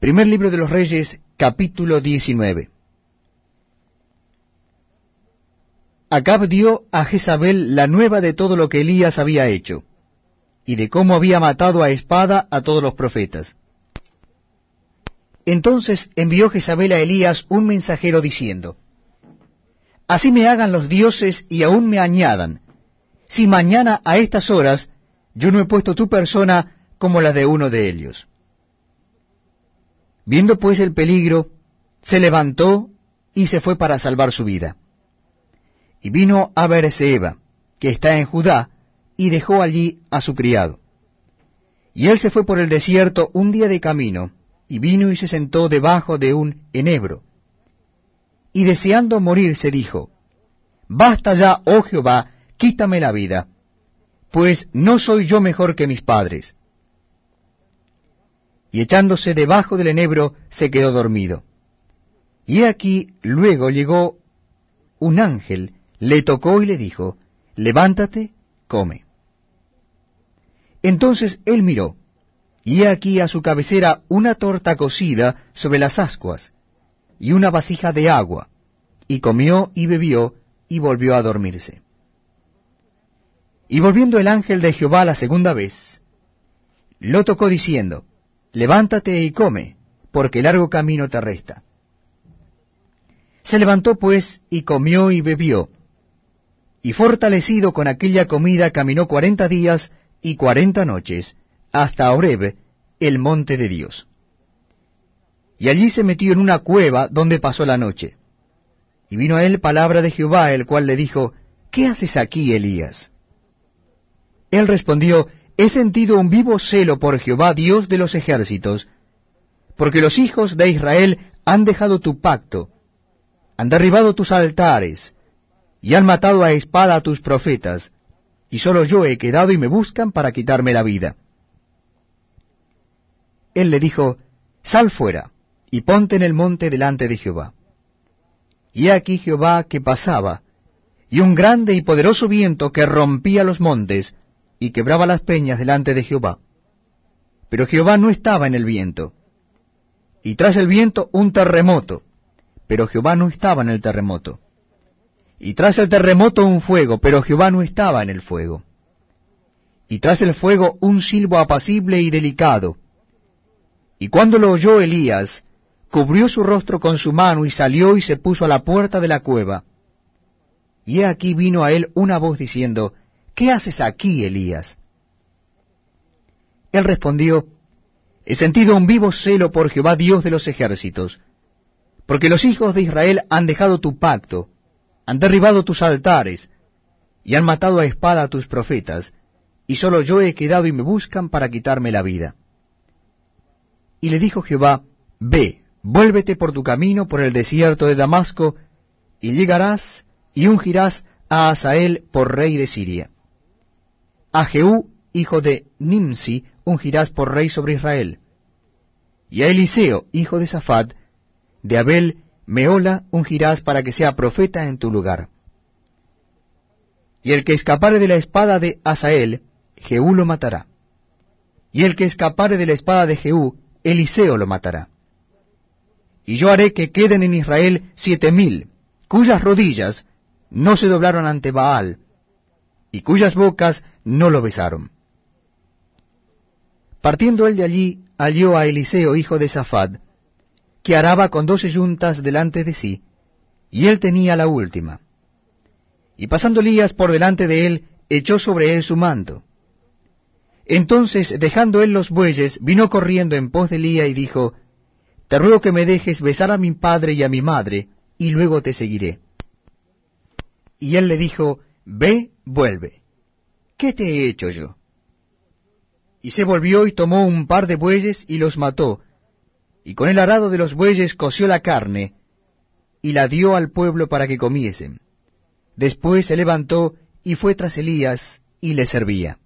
Primer libro de los Reyes, capítulo 19. Acab dio a Jezabel la nueva de todo lo que Elías había hecho, y de cómo había matado a espada a todos los profetas. Entonces envió Jezabel a Elías un mensajero diciendo, Así me hagan los dioses y aún me añadan, si mañana a estas horas yo no he puesto tu persona como la de uno de ellos. Viendo pues el peligro, se levantó y se fue para salvar su vida. Y vino a Berseba, que está en Judá, y dejó allí a su criado. Y él se fue por el desierto un día de camino, y vino y se sentó debajo de un enebro, y deseando morir se dijo, Basta ya, oh Jehová, quítame la vida, pues no soy yo mejor que mis padres. Y echándose debajo del enebro, se quedó dormido. Y aquí luego llegó un ángel, le tocó y le dijo, Levántate, come. Entonces él miró, y aquí a su cabecera una torta cocida sobre las ascuas, y una vasija de agua, y comió y bebió, y volvió a dormirse. Y volviendo el ángel de Jehová la segunda vez, lo tocó diciendo, Levántate y come, porque largo camino te resta. Se levantó pues y comió y bebió, y fortalecido con aquella comida caminó cuarenta días y cuarenta noches, hasta Oreb, el monte de Dios y allí se metió en una cueva donde pasó la noche. Y vino a él palabra de Jehová, el cual le dijo, ¿Qué haces aquí, Elías? Él respondió, He sentido un vivo celo por Jehová, Dios de los ejércitos, porque los hijos de Israel han dejado tu pacto, han derribado tus altares, y han matado a espada a tus profetas, y solo yo he quedado y me buscan para quitarme la vida. Él le dijo, Sal fuera y ponte en el monte delante de Jehová. Y aquí Jehová que pasaba, y un grande y poderoso viento que rompía los montes y quebraba las peñas delante de Jehová. Pero Jehová no estaba en el viento. Y tras el viento un terremoto, pero Jehová no estaba en el terremoto. Y tras el terremoto un fuego, pero Jehová no estaba en el fuego. Y tras el fuego un silbo apacible y delicado. Y cuando lo oyó Elías, cubrió su rostro con su mano y salió y se puso a la puerta de la cueva. Y he aquí vino a él una voz diciendo, ¿Qué haces aquí, Elías? Él respondió, He sentido un vivo celo por Jehová Dios de los ejércitos, porque los hijos de Israel han dejado tu pacto, han derribado tus altares, y han matado a espada a tus profetas, y solo yo he quedado y me buscan para quitarme la vida. Y le dijo Jehová, Ve, Vuélvete por tu camino por el desierto de Damasco, y llegarás y ungirás a Asael por rey de Siria. A Jehú, hijo de Nimsi, ungirás por rey sobre Israel. Y a Eliseo, hijo de Safat, de Abel, Meola, ungirás para que sea profeta en tu lugar. Y el que escapare de la espada de Asael, Jehú lo matará. Y el que escapare de la espada de Jehú, Eliseo lo matará y yo haré que queden en Israel siete mil, cuyas rodillas no se doblaron ante Baal, y cuyas bocas no lo besaron. Partiendo él de allí, halló a Eliseo, hijo de Safad, que araba con doce yuntas delante de sí, y él tenía la última. Y pasando Elías por delante de él, echó sobre él su manto. Entonces, dejando él los bueyes, vino corriendo en pos de Elías y dijo, te ruego que me dejes besar a mi padre y a mi madre, y luego te seguiré. Y él le dijo, Ve, vuelve. ¿Qué te he hecho yo? Y se volvió y tomó un par de bueyes y los mató, y con el arado de los bueyes coció la carne, y la dio al pueblo para que comiesen. Después se levantó y fue tras Elías y le servía.